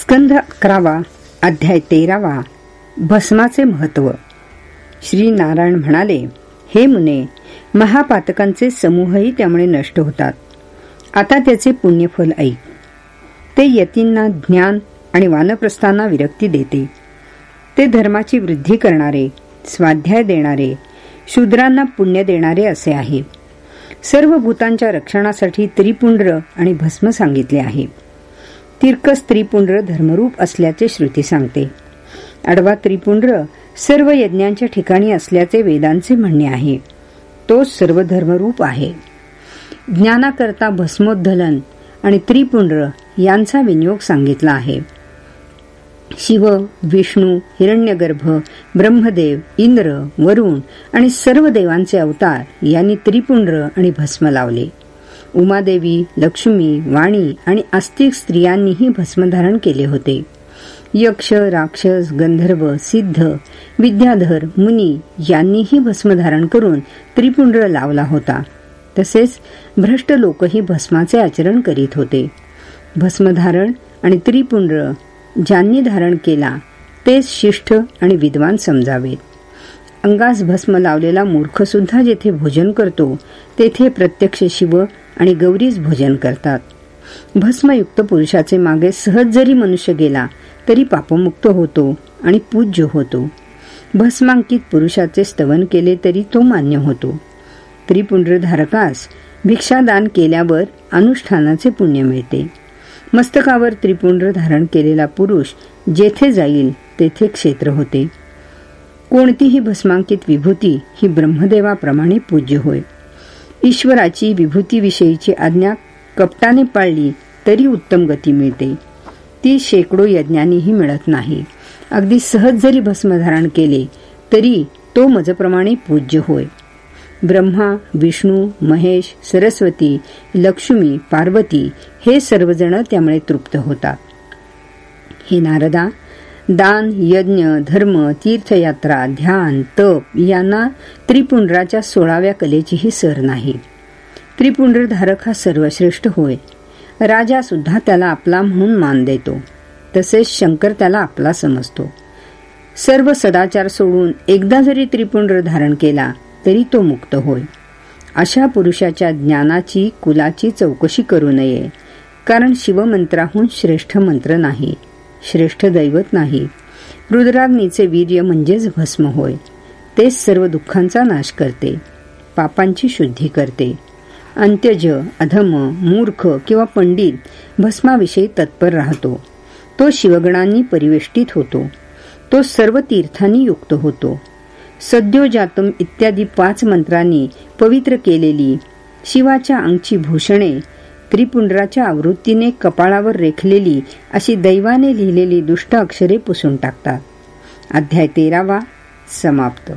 स्कंध अकरावा अध्याय तेरावा भस्माचे महत्त्व श्री नारायण म्हणाले हे मुने महापातकांचे समूहही त्यामुळे नष्ट होतात. आता त्याचे पुण्यफल ऐक. ते यतींना ज्ञान आणि वानप्रस्थांना विरक्ती देते. ते धर्माची वृद्धी करणारे स्वाध्याय देणारे शूद्रांना पुण्य देणारे असे आहे. सर्व भूतांच्या रक्षणासाठी त्रिपुंड्र आणि भस्म सांगितले आहे. तिरकस त्रिपुंड्र धर्मरूप असल्याचे श्रुती सांगते. अडवा त्रिपुंड्र सर्व यज्ञांच्या ठिकाणी असल्याचे वेदांचे म्हणणे आहे. तो सर्व धर्मरूप आहे. ज्ञानाकरता भस्मोद्धलन आणि त्रिपुंड्र यांचा विनियोग सांगितला आहे. शिव विष्णू हिरण्यगर्भ ब्रह्मदेव इंद्र वरुण आणि सर्व देवांचे अवतार यांनी त्रिपुंड्र आणि भस्म लावले. उमादेवी लक्ष्मी वाणी आणि आस्तिक स्त्रियांनीही भस्मधारण केले होते. यक्ष राक्षस गंधर्व सिद्ध विद्याधर मुनी यांनीही भस्मधारण करून त्रिपुंड्र लावला होता. तसेच भ्रष्ट लोकही भस्माचे आचरण करीत होते. भस्मधारण आणि त्रिपुंड्र ज्यांनी धारण केला तेच शिष्ट आणि विद्वान समजावेत. अंगास भस्म लावलेला मूर्ख सुद्धा जेथे भोजन करतो तेथे प्रत्यक्ष शिव आणि गौरीच भोजन करतात. भस्मयुक्त पुरुषाचे मागे सहज जरी मनुष्य गेला तरी पापमुक्त होतो आणि पूज्य होतो. भस्मांकित पुरुषाचे स्तवन केले तरी तो मान्य होतो. त्रिपुंड्रधारकास भिक्षादान केल्यावर अनुष्ठानाचे पुण्य मिळते. मस्तकावर त्रिपुंड्र धारण केलेला पुरुष जेथे जाईल तेथे क्षेत्र होते. कोणतीही भस्मांकित विभूती ही ब्रह्मदेवाप्रमाणे पूज्य होय. ईश्वराची विभूतीविषयीची आज्ञा कपटाने पाळली तरी उत्तम गती मिळते. ती शेकडो यज्ञांनीही मिळत नाही. अगदी सहज जरी भस्म धारण केले तरी तो मजप्रमाणे पूज्य होय. ब्रह्मा विष्णू महेश सरस्वती लक्ष्मी पार्वती हे सर्वजण त्यामुळे तृप्त होतात. हे नारदा दान यज्ञ धर्म तीर्थयात्रा ध्यान तप यांना त्रिपुंड्राच्या सोळाव्या कलेचीही सर नाही. त्रिपुंड्रधारक हा सर्वश्रेष्ठ होय. राजा सुद्धा त्याला आपला म्हणून मान देतो. तसेच शंकर त्याला आपला समजतो. सर्व सदाचार सोडून एकदा जरी त्रिपुंड्र धारण केला तरी तो मुक्त होय. अशा पुरुषाच्या ज्ञानाची कुलाची चौकशी करू नये कारण शिवमंत्राहून श्रेष्ठ मंत्र नाही. श्रेष्ठ दैवत नाही. रुद्राग्नीचे वीर्य म्हणजेच भस्म होय. तेच सर्व दुःखांचा नाश करते. पापांची शुद्धी करते. अंत्यज अधम मूर्ख किंवा पंडित भस्माविषयी तत्पर राहतो. तो शिवगणांनी परिवेष्टित होतो. तो सर्व तीर्थांनी युक्त होतो. सद्योजातम इत्यादी पाच मंत्रांनी पवित्र केलेली शिवाच्या अंगची भूषणे त्रिपुंडराच्या आवृत्तीने कपाळावर रेखलेली अशी दैवाने लिहिलेली दुष्ट अक्षरे पुसून टाकतात. अध्याय तेरावा समाप्त.